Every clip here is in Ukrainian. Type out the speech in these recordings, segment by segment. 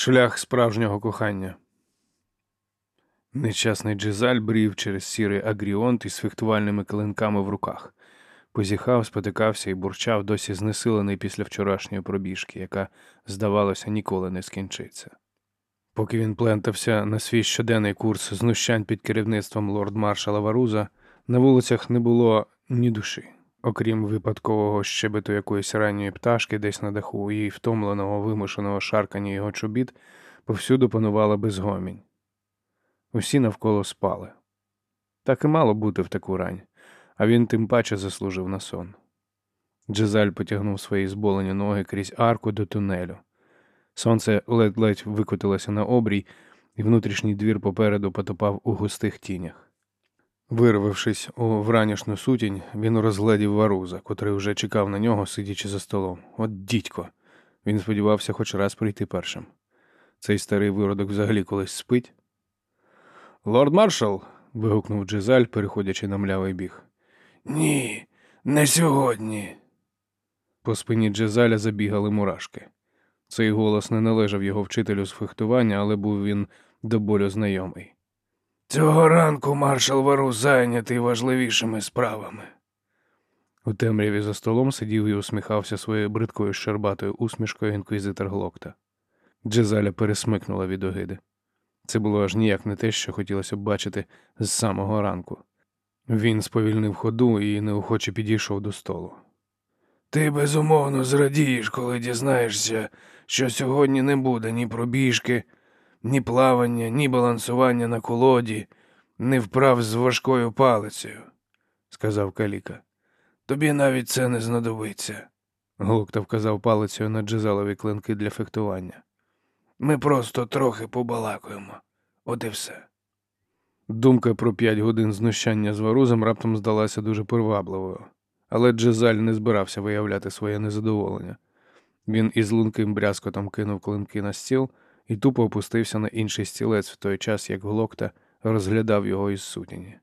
Шлях справжнього кохання. Нещасний Джизаль брів через сірий агріонт із фехтувальними клинками в руках. Позіхав, спотикався і бурчав, досі знесилений після вчорашньої пробіжки, яка, здавалося, ніколи не скінчиться. Поки він плентався на свій щоденний курс знущань під керівництвом лорд-маршала Варуза, на вулицях не було ні душі, окрім випадкового щебету якоїсь ранньої пташки десь на даху і втомленого вимушеного шаркання його чобіт, повсюду панувала безгомінь. Усі навколо спали. Так і мало бути в таку рань, а він тим паче заслужив на сон. Джезаль потягнув свої зболені ноги крізь арку до тунелю. Сонце ледь-ледь викотилося на обрій, і внутрішній двір попереду потопав у густих тінях. Вирвавшись у вранішню сутінь, він розгледів варуза, котрий вже чекав на нього, сидячи за столом. От дідько. Він сподівався хоч раз прийти першим. Цей старий виродок взагалі колись спить. Лорд маршал. вигукнув Джизаль, переходячи на млявий біг. Ні, не сьогодні. По спині Джезаля забігали мурашки. Цей голос не належав його вчителю з фехтування, але був він до болю знайомий. Цього ранку маршал Вару зайнятий важливішими справами. У темряві за столом сидів і усміхався своєю бридкою щербатою усмішкою інквізитор Глокта. Джезаля пересмикнула від огиди. Це було аж ніяк не те, що хотілося б бачити з самого ранку. Він сповільнив ходу і неохоче підійшов до столу. Ти безумовно зрадієш, коли дізнаєшся, що сьогодні не буде ні пробіжки, ні плавання, ні балансування на колоді, ні вправ з важкою палицею, сказав Каліка. Тобі навіть це не знадобиться. Глокта вказав палицею на джезалові клинки для фехтування. Ми просто трохи побалакуємо. От і все. Думка про п'ять годин знущання з варузом раптом здалася дуже привабливою, але Джезаль не збирався виявляти своє незадоволення. Він із лунким брязкотом кинув клинки на стіл і тупо опустився на інший стілець в той час, як Глокта розглядав його із сутіні.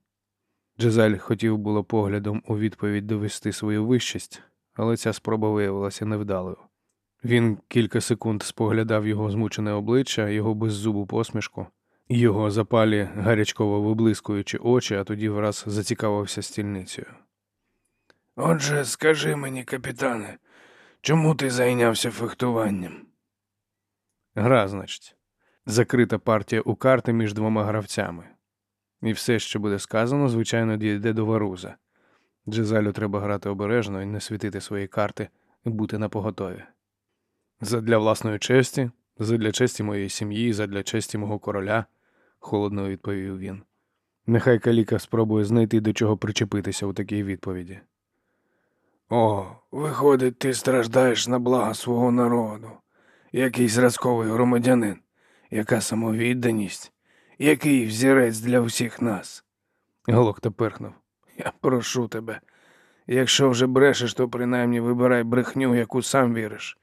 Джезаль хотів було поглядом у відповідь довести свою вищість, але ця спроба виявилася невдалою. Він кілька секунд споглядав його змучене обличчя, його беззубу посмішку, його запалі гарячково виблискуючи очі, а тоді враз зацікавився стільницею. Отже, скажи мені, капітане, чому ти зайнявся фехтуванням? Гра, значить, закрита партія у карти між двома гравцями. І все, що буде сказано, звичайно, дійде до варуза. Джезалю треба грати обережно і не світити свої карти і бути на поготові. Задля власної честі, задля честі моєї сім'ї, задля честі мого короля, холодно відповів він. Нехай Каліка спробує знайти до чого причепитися у такій відповіді. О, виходить, ти страждаєш на благо свого народу. Який зразковий громадянин, яка самовідданість, який взірець для всіх нас. Глокта перхнув. Я прошу тебе. Якщо вже брешеш, то принаймні вибирай брехню, яку сам віриш.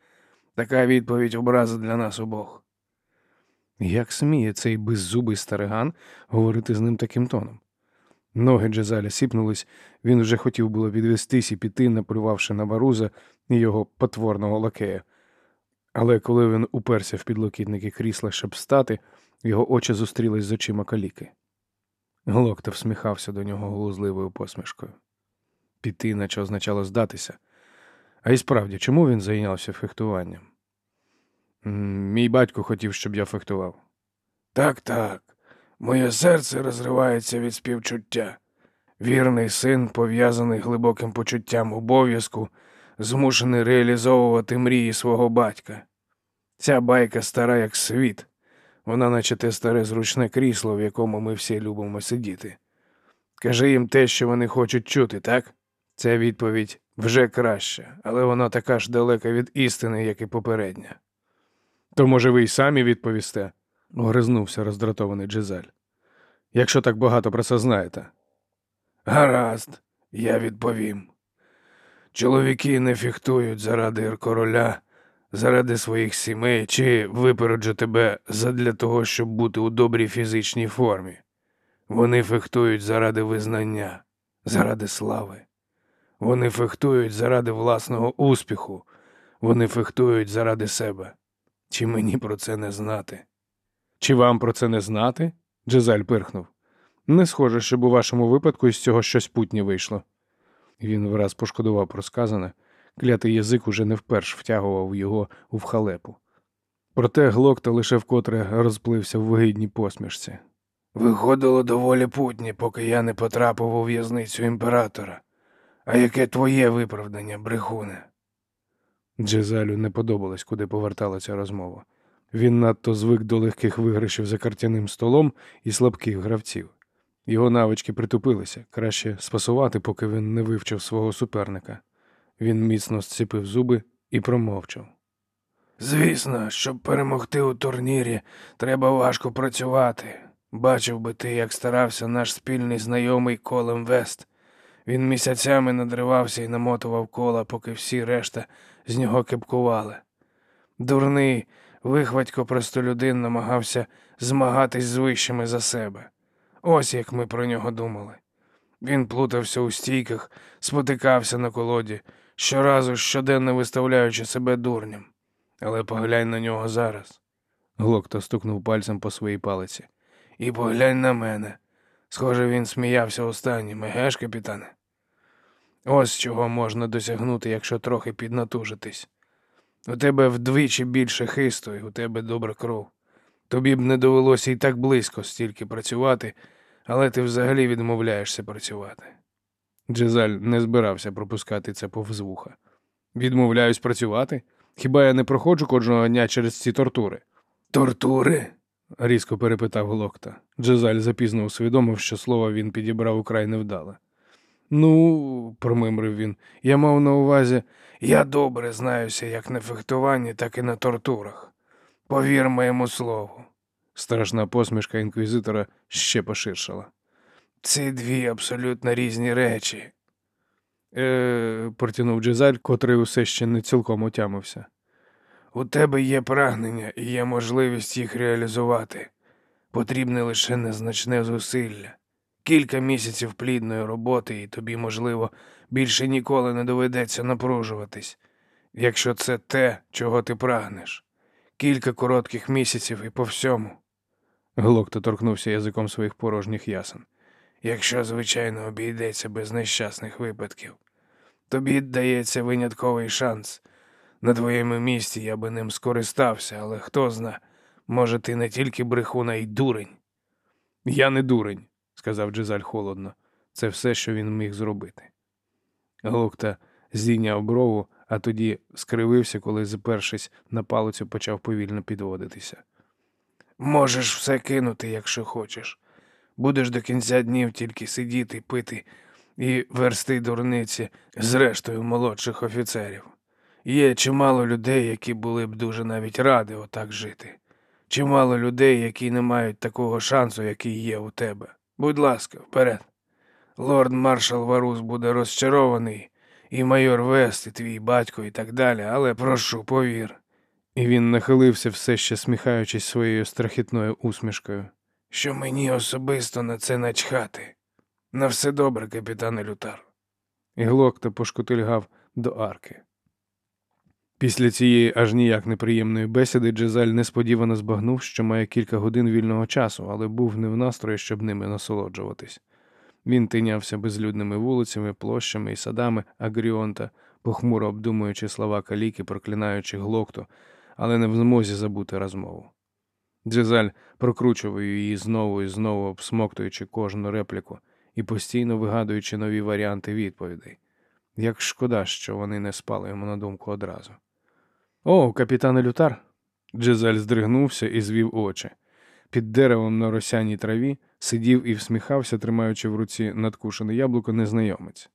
Така відповідь образа для нас обох. Як сміє цей беззубий стариган говорити з ним таким тоном? Ноги Джезаля сіпнулись, він вже хотів було відвестись і піти, наплювавши на варуза і його потворного лакея. Але коли він уперся в підлокітники крісла, щоб встати, його очі зустрілись з очима каліки. Глокта всміхався до нього глузливою посмішкою. Піти, наче означало здатися. А й справді, чому він зайнявся фехтуванням? Мій батько хотів, щоб я фехтував. Так, так. Моє серце розривається від співчуття. Вірний син, пов'язаний глибоким почуттям обов'язку, змушений реалізовувати мрії свого батька. Ця байка стара, як світ. Вона, наче те старе зручне крісло, в якому ми всі любимо сидіти. Кажи їм те, що вони хочуть чути, так? Ця відповідь вже краща, але вона така ж далека від істини, як і попередня. То, може, ви й самі відповісте? огризнувся роздратований Джизаль. Якщо так багато про це знаєте. Гаразд, я відповім. Чоловіки не фіхтують заради короля, заради своїх сімей чи випереджу тебе задля того, щоб бути у добрій фізичній формі. Вони фехтують заради визнання, заради слави. Вони фехтують заради власного успіху, вони фехтують заради себе. Чи мені про це не знати? Чи вам про це не знати? Джезаль пирхнув. Не схоже, щоб у вашому випадку із цього щось путнє вийшло. Він враз пошкодував про сказане, клятий язик уже не вперш втягував його у вхалепу. Проте глокта лише вкотре розплився в вигідній посмішці. Виходило доволі путні, поки я не потрапив у в'язницю імператора. А яке твоє виправдання, брехуне? Джезалю не подобалось, куди повертала ця розмова. Він надто звик до легких виграшів за картяним столом і слабких гравців. Його навички притупилися, краще спасувати, поки він не вивчив свого суперника. Він міцно зціпив зуби і промовчав. Звісно, щоб перемогти у турнірі, треба важко працювати. Бачив би ти, як старався наш спільний знайомий Колем Вест. Він місяцями надривався і намотував кола, поки всі решта з нього кепкували. Дурний, вихватько простолюдин намагався змагатись з вищими за себе. Ось як ми про нього думали. Він плутався у стійках, спотикався на колоді, щоразу щоденно виставляючи себе дурнем. Але поглянь на нього зараз. Глокта стукнув пальцем по своїй палиці. І поглянь на мене. Схоже, він сміявся останнім, егеш, капітане? Ось чого можна досягнути, якщо трохи піднатужитись. У тебе вдвічі більше хисту, і у тебе добра кров. Тобі б не довелося і так близько стільки працювати, але ти взагалі відмовляєшся працювати. Джезаль не збирався пропускати це повз вуха. Відмовляюсь працювати? Хіба я не проходжу кожного дня через ці тортури? Тортури? різко перепитав Глокта. Джезаль запізно усвідомив, що слово він підібрав украй невдале. Ну, промимрив він, я мав на увазі, Я добре знаюся як на фехтуванні, так і на тортурах. Повір моєму слову. Страшна посмішка інквізитора ще поширшала. Ці дві абсолютно різні речі. Е, протягнув Джезаль, котрий усе ще не цілком отямився. У тебе є прагнення і є можливість їх реалізувати. Потрібне лише незначне зусилля. Кілька місяців плідної роботи, і тобі, можливо, більше ніколи не доведеться напружуватись, якщо це те, чого ти прагнеш. Кілька коротких місяців і по всьому. Глокта торкнувся язиком своїх порожніх ясен. Якщо, звичайно, обійдеться без нещасних випадків. Тобі дається винятковий шанс. На твоєму місці я би ним скористався, але хто зна, може, ти не тільки брехун, а й дурень. Я не дурень, сказав Джезаль холодно. Це все, що він міг зробити. Глокта здійняв брову, а тоді скривився, коли, запершись на палицю, почав повільно підводитися. Можеш все кинути, якщо хочеш. Будеш до кінця днів тільки сидіти, пити і версти дурниці з рештою молодших офіцерів. Є чимало людей, які були б дуже навіть раді отак жити. Чимало людей, які не мають такого шансу, який є у тебе. Будь ласка, вперед. Лорд маршал Варус буде розчарований, і майор Вест, і твій батько, і так далі, але прошу, повір. І він нахилився, все ще сміхаючись своєю страхітною усмішкою. що мені особисто на це начхати. На все добре, капітане Лютар. І Глокта пошкотильгав до арки. Після цієї аж ніяк неприємної бесіди Джезаль несподівано збагнув, що має кілька годин вільного часу, але був не в настрої, щоб ними насолоджуватись. Він тинявся безлюдними вулицями, площами і садами Агріонта, похмуро обдумуючи слова каліки, проклинаючи глокту, але не в змозі забути розмову. Джезаль прокручував її знову і знову, обсмоктуючи кожну репліку і постійно вигадуючи нові варіанти відповідей. Як шкода, що вони не спали йому на думку одразу. О, капітане Лютар. Джезаль здригнувся і звів очі. Під деревом на росяній траві сидів і всміхався, тримаючи в руці надкушене яблуко незнайомець.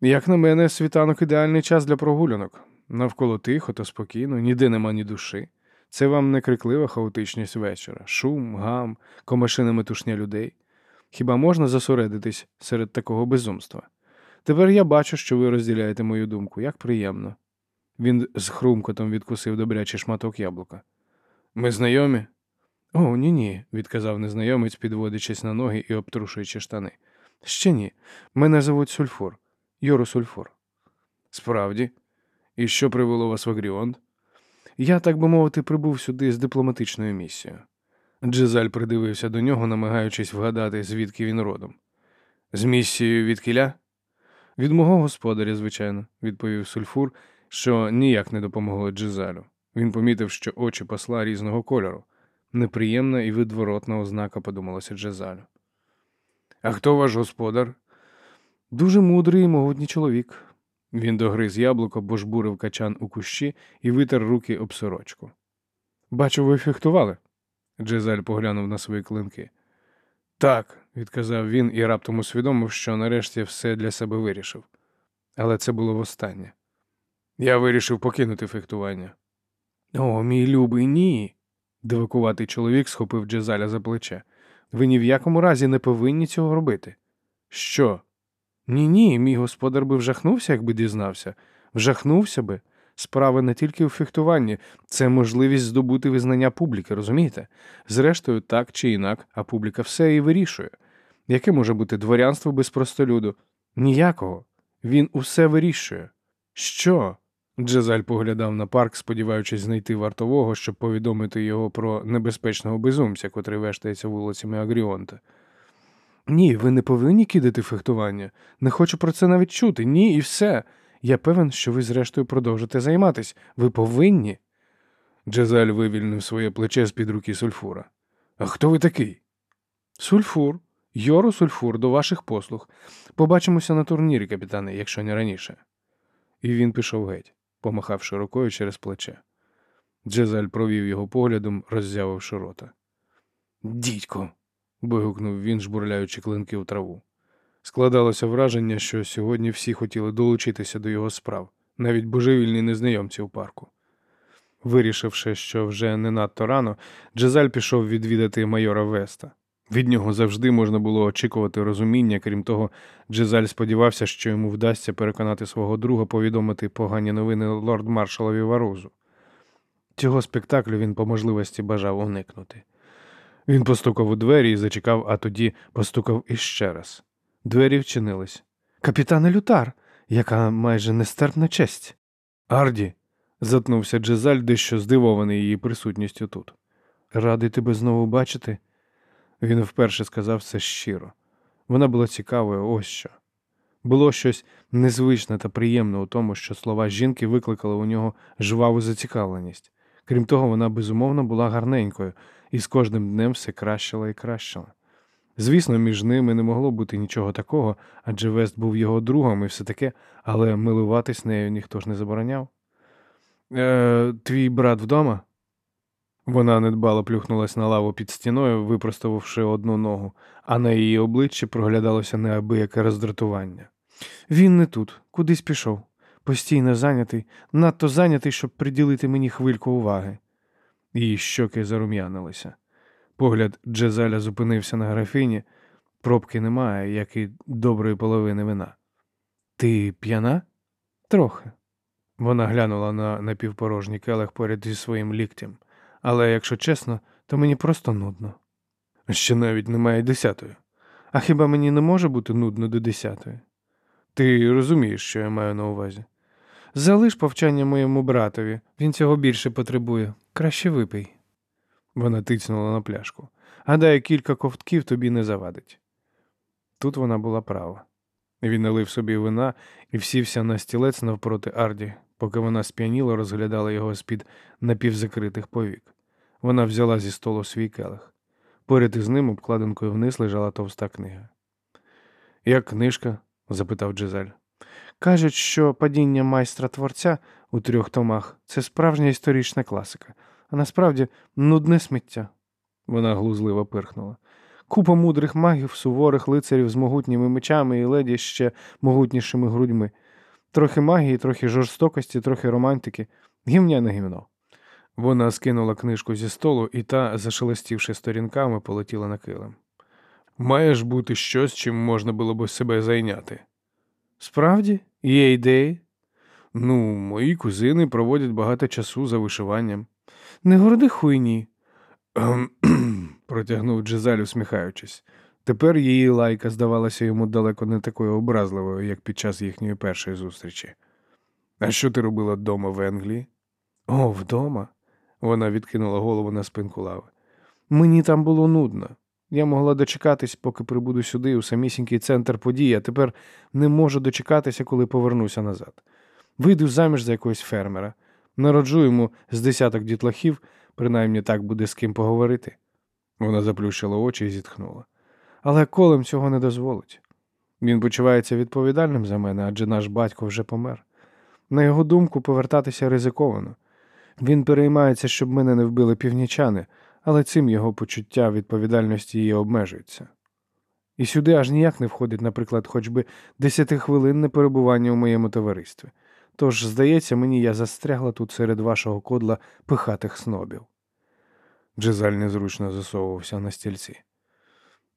Як на мене, світанок ідеальний час для прогулянок. Навколо тихо та спокійно, ніде нема ні душі. Це вам не криклива хаотичність вечора, шум, гам, комашина метушня людей. Хіба можна зосередитись серед такого безумства? Тепер я бачу, що ви розділяєте мою думку, як приємно. Він з хрумкотом відкусив добрячий шматок яблука. Ми знайомі? О, ні, ні, відказав незнайомець, підводячись на ноги і обтрушуючи штани. Ще ні. Мене звуть Сульфур. Йору Сульфур. Справді. І що привело вас в Агріонт? Я, так би мовити, прибув сюди з дипломатичною місією. Джезаль придивився до нього, намагаючись вгадати, звідки він родом. З місією від кіля? Від мого господаря, звичайно, відповів сульфур, що ніяк не допомогло Джезалю. Він помітив, що очі посла різного кольору. Неприємна і відворотна ознака, подумалося Джезалю. А хто ваш господар? Дуже мудрий і могутній чоловік. Він догриз яблуко, бо жбурив качан у кущі і витер руки об сорочку. Бачу, ви фехтували? Джезаль поглянув на свої клинки. Так, відказав він і раптом усвідомив, що нарешті все для себе вирішив. Але це було востаннє. Я вирішив покинути фехтування. О, мій любий, ні. Дивакуватий чоловік схопив Джезаля за плече. Ви ні в якому разі не повинні цього робити. Що? Ні, ні, мій господар би вжахнувся, якби дізнався. Вжахнувся би. Справа не тільки у фехтуванні, це можливість здобути визнання публіки, розумієте? Зрештою, так чи інак, а публіка все і вирішує. Яке може бути дворянство без простолюду? Ніякого. Він усе вирішує. Що? Джезаль поглядав на парк, сподіваючись знайти вартового, щоб повідомити його про небезпечного безумця, котрий вештається вулицями Агріонта. Ні, ви не повинні кидати фехтування. Не хочу про це навіть чути. Ні, і все. Я певен, що ви зрештою продовжите займатись. Ви повинні. Джезаль вивільнив своє плече з-під руки сульфура. А хто ви такий? Сульфур. Йору сульфур до ваших послуг. Побачимося на турнірі, капітане, якщо не раніше. І він пішов геть, помахавши рукою через плече. Джезаль провів його поглядом, роззявивши рота. Дідько. Вигукнув він, жбурляючи клинки в траву. Складалося враження, що сьогодні всі хотіли долучитися до його справ, навіть божевільні незнайомці у парку. Вирішивши, що вже не надто рано, Джезаль пішов відвідати майора Веста. Від нього завжди можна було очікувати розуміння, крім того, Джезаль сподівався, що йому вдасться переконати свого друга повідомити погані новини лорд-маршалові Варузу. Цього спектаклю він по можливості бажав уникнути. Він постукав у двері і зачекав, а тоді постукав іще раз. Двері вчинились. Капітане Лютар, яка майже нестерпна честь. Арді, затнувся Джезаль, дещо здивований її присутністю тут. Радий тебе знову бачити. Він вперше сказав це щиро. Вона була цікавою, ось що. Було щось незвичне та приємне у тому, що слова жінки викликали у нього жваву зацікавленість. Крім того, вона безумовно була гарненькою, і з кожним днем все кращила і кращила. Звісно, між ними не могло бути нічого такого, адже Вест був його другом і все таке, але милуватись нею ніхто ж не забороняв. Е, Твій брат вдома? Вона недбало плюхнулась на лаву під стіною, випроставивши одну ногу, а на її обличчі проглядалося неабияке роздратування. Він не тут, кудись пішов. Постійно зайнятий, надто зайнятий, щоб приділити мені хвильку уваги. Її щоки зарум'янилися. Погляд Джезаля зупинився на графіні. Пробки немає, як і доброї половини вина. Ти п'яна? Трохи. Вона глянула на напівпорожній келих поряд зі своїм ліктем. Але, якщо чесно, то мені просто нудно. Ще навіть немає десятої. А хіба мені не може бути нудно до десятої? Ти розумієш, що я маю на увазі. Залиш повчання моєму братові, він цього більше потребує. Краще випий. Вона тицнула на пляшку. Гадаю, кілька ковтків тобі не завадить. Тут вона була права. Він налив собі вина і всівся на стілець навпроти Арді, поки вона сп'яніло розглядала його з-під напівзакритих повік. Вона взяла зі столу свій келих. Поряд із ним обкладинкою вниз лежала товста книга. Як книжка? запитав Джезель. Кажуть, що падіння майстра творця у трьох томах це справжня історична класика, а насправді нудне сміття. Вона глузливо пирхнула. Купа мудрих магів, суворих лицарів з могутніми мечами і леді ще могутнішими грудьми. Трохи магії, трохи жорстокості, трохи романтики. Гівняне гівно. Вона скинула книжку зі столу і та, зашелестівши сторінками, полетіла на килим. Має ж бути щось, чим можна було б себе зайняти. Справді, є ідеї? Ну, мої кузини проводять багато часу за вишиванням. Не горди хуйні. «Ем, протягнув Джезаль, усміхаючись. Тепер її лайка здавалася йому далеко не такою образливою, як під час їхньої першої зустрічі. А що ти робила вдома в Англії? О, вдома. Вона відкинула голову на спинку лави. Мені там було нудно. Я могла дочекатись, поки прибуду сюди, у самісінький центр подій, а тепер не можу дочекатися, коли повернуся назад. Вийду заміж за якогось фермера, народжу йому з десяток дітлахів, принаймні так буде з ким поговорити. Вона заплющила очі і зітхнула. Але Колем цього не дозволить. Він почувається відповідальним за мене, адже наш батько вже помер. На його думку, повертатися ризиковано. Він переймається, щоб мене не вбили північани, але цим його почуття відповідальності її обмежується. І сюди аж ніяк не входить, наприклад, хоч би десятихвилинне перебування у моєму товаристві. Тож, здається, мені я застрягла тут серед вашого кодла пихатих снобів. Джезаль незручно засовувався на стільці.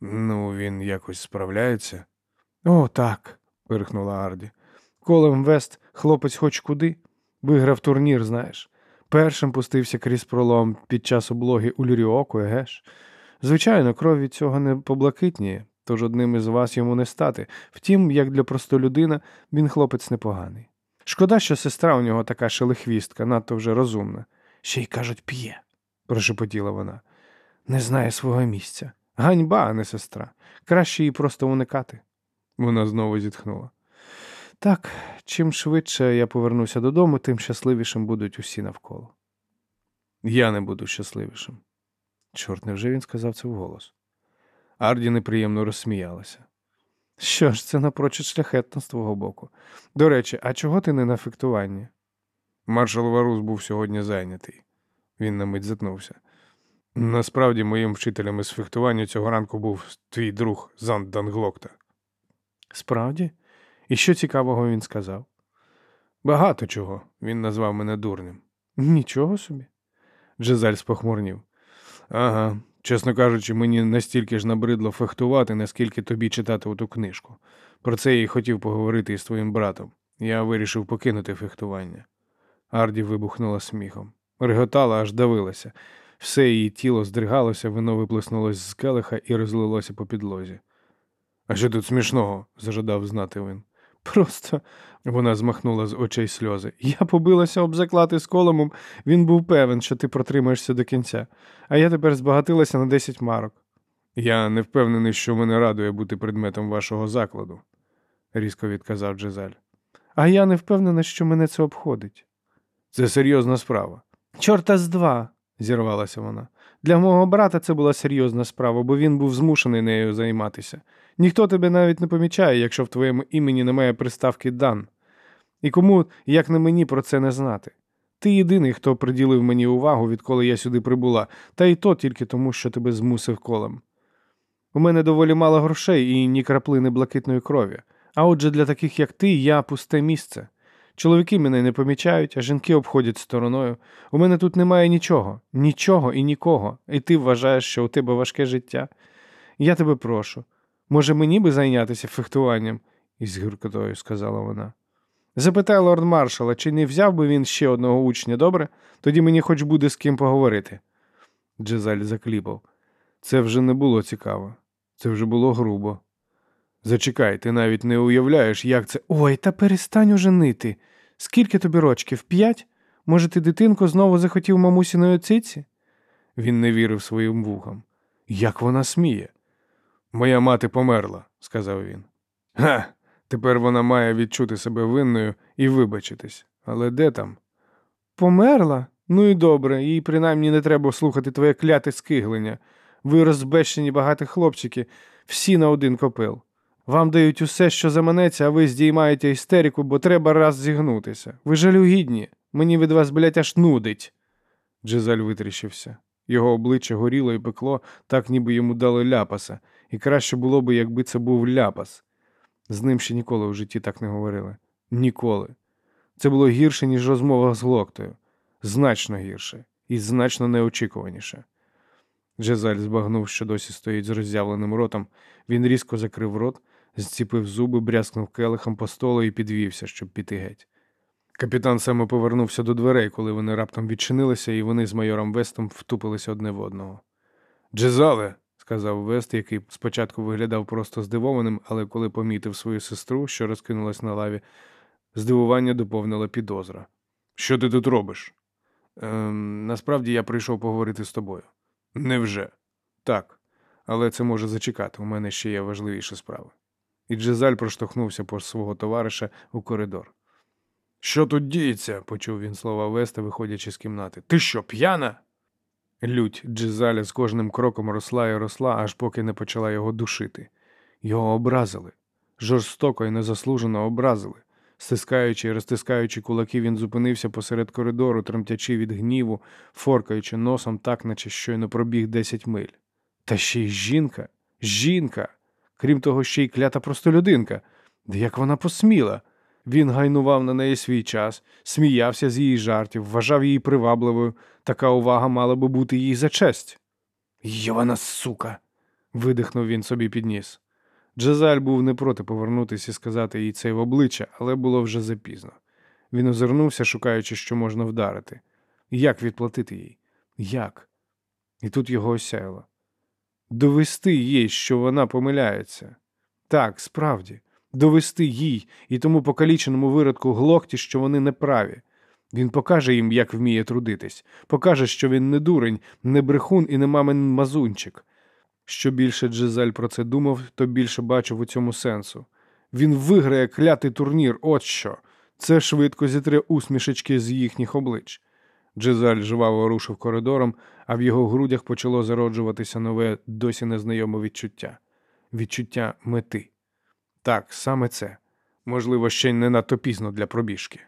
Ну, він якось справляється. О, так, пирхнула Арді. Колем Вест, хлопець хоч куди, виграв турнір, знаєш. Першим пустився крізь пролом під час облоги у Люріоку, еге ж. Звичайно, кров від цього не поблакитніє, тож одним із вас йому не стати. Втім, як для простолюдина, він хлопець непоганий. Шкода, що сестра у нього така шелехвістка, надто вже розумна. Ще й кажуть, п'є, прошепотіла вона. Не знає свого місця. Ганьба, а не сестра. Краще її просто уникати. Вона знову зітхнула. Так, чим швидше я повернуся додому, тим щасливішим будуть усі навколо. Я не буду щасливішим. Чорт, невже він сказав це вголос? Арді неприємно розсміялася. Що ж, це напрочуд шляхетно з твого боку. До речі, а чого ти не на фехтуванні? Маршал Варус був сьогодні зайнятий. Він на мить затнувся. Насправді, моїм вчителем із фехтування цього ранку був твій друг Занд Данглокта. Справді? І що цікавого він сказав? Багато чого. Він назвав мене дурним. Нічого собі. Джезаль спохмурнів. Ага, чесно кажучи, мені настільки ж набридло фехтувати, наскільки тобі читати оту книжку. Про це я й хотів поговорити із твоїм братом. Я вирішив покинути фехтування. Арді вибухнула сміхом. Реготала, аж давилася. Все її тіло здригалося, вино виплеснулось з келиха і розлилося по підлозі. А що тут смішного? зажадав знати він. Просто вона змахнула з очей сльози. Я побилася об заклати з коломом, він був певен, що ти протримаєшся до кінця, а я тепер збагатилася на десять марок. Я не впевнений, що мене радує бути предметом вашого закладу, різко відказав Джезаль. А я не впевнена, що мене це обходить. Це серйозна справа. Чорта з два, зірвалася вона. Для мого брата це була серйозна справа, бо він був змушений нею займатися. Ніхто тебе навіть не помічає, якщо в твоєму імені немає приставки Дан. І кому, як не мені, про це не знати. Ти єдиний, хто приділив мені увагу, відколи я сюди прибула, та й то тільки тому, що тебе змусив колем. У мене доволі мало грошей і ні краплини блакитної крові. А отже, для таких, як ти, я пусте місце. Чоловіки мене не помічають, а жінки обходять стороною. У мене тут немає нічого, нічого і нікого, і ти вважаєш, що у тебе важке життя. Я тебе прошу. Може, мені би зайнятися фехтуванням? із гіркотою сказала вона. Запитай лорд маршала, чи не взяв би він ще одного учня, добре? Тоді мені хоч буде з ким поговорити. Джезаль закліпав. Це вже не було цікаво, це вже було грубо. Зачекай, ти навіть не уявляєш, як це. Ой, та перестань уже нити. Скільки тобі рочків? П'ять? Може, ти, дитинко, знову захотів мамусіної оциці? Він не вірив своїм вухам. Як вона сміє? Моя мати померла, сказав він. Га, тепер вона має відчути себе винною і вибачитись. Але де там? Померла? Ну і добре, їй принаймні не треба слухати твоє кляте скиглення. Ви розбещені багаті хлопчики, всі на один копил. Вам дають усе, що заманеться, а ви здіймаєте істерику, бо треба раз зігнутися. Ви жалюгідні. Мені від вас, блять, аж нудить. Джезаль витріщився. Його обличчя горіло і пекло, так ніби йому дали ляпаса, і краще було б, якби це був ляпас. З ним ще ніколи в житті так не говорили. Ніколи. Це було гірше, ніж розмова з глоктою. Значно гірше і значно неочікуваніше. Джезаль збагнув, що досі стоїть з роззявленим ротом. Він різко закрив рот, зціпив зуби, брязкнув келихом по столу і підвівся, щоб піти геть. Капітан саме повернувся до дверей, коли вони раптом відчинилися, і вони з майором Вестом втупилися одне в одного. Джезале, сказав Вест, який спочатку виглядав просто здивованим, але коли помітив свою сестру, що розкинулась на лаві, здивування доповнила підозра. Що ти тут робиш? Ем, насправді я прийшов поговорити з тобою. Невже? Так. Але це може зачекати. У мене ще є важливіші справи. І Джезаль проштовхнувся по свого товариша у коридор. Що тут діється? Почув він слова Веста, виходячи з кімнати. Ти що, п'яна? Лють Джезаля з кожним кроком росла і росла, аж поки не почала його душити. Його образили. Жорстоко і незаслужено образили. Стискаючи і розтискаючи кулаки, він зупинився посеред коридору, тремтячи від гніву, форкаючи носом так, наче щойно пробіг десять миль. Та ще й жінка, жінка, крім того, ще й клята простолюдинка. Де як вона посміла? Він гайнував на неї свій час, сміявся з її жартів, вважав її привабливою. Така увага мала би бути їй за честь. Йована сука. видихнув він собі під ніс. Джезаль був не проти повернутися і сказати їй це в обличчя, але було вже запізно. Він озирнувся, шукаючи, що можна вдарити. Як відплатити їй? Як? І тут його осяяло. Довести їй, що вона помиляється. Так, справді, довести їй і тому покаліченому виродку глохті, що вони неправі. Він покаже їм, як вміє трудитись, покаже, що він не дурень, не брехун і не мамин мазунчик. Що більше Джезаль про це думав, то більше бачив у цьому сенсу. Він виграє клятий турнір, от що. Це швидко зітре усмішечки з їхніх облич. Джезаль жваво рушив коридором, а в його грудях почало зароджуватися нове, досі незнайоме відчуття відчуття мети. Так, саме це. Можливо, ще й не надто пізно для пробіжки.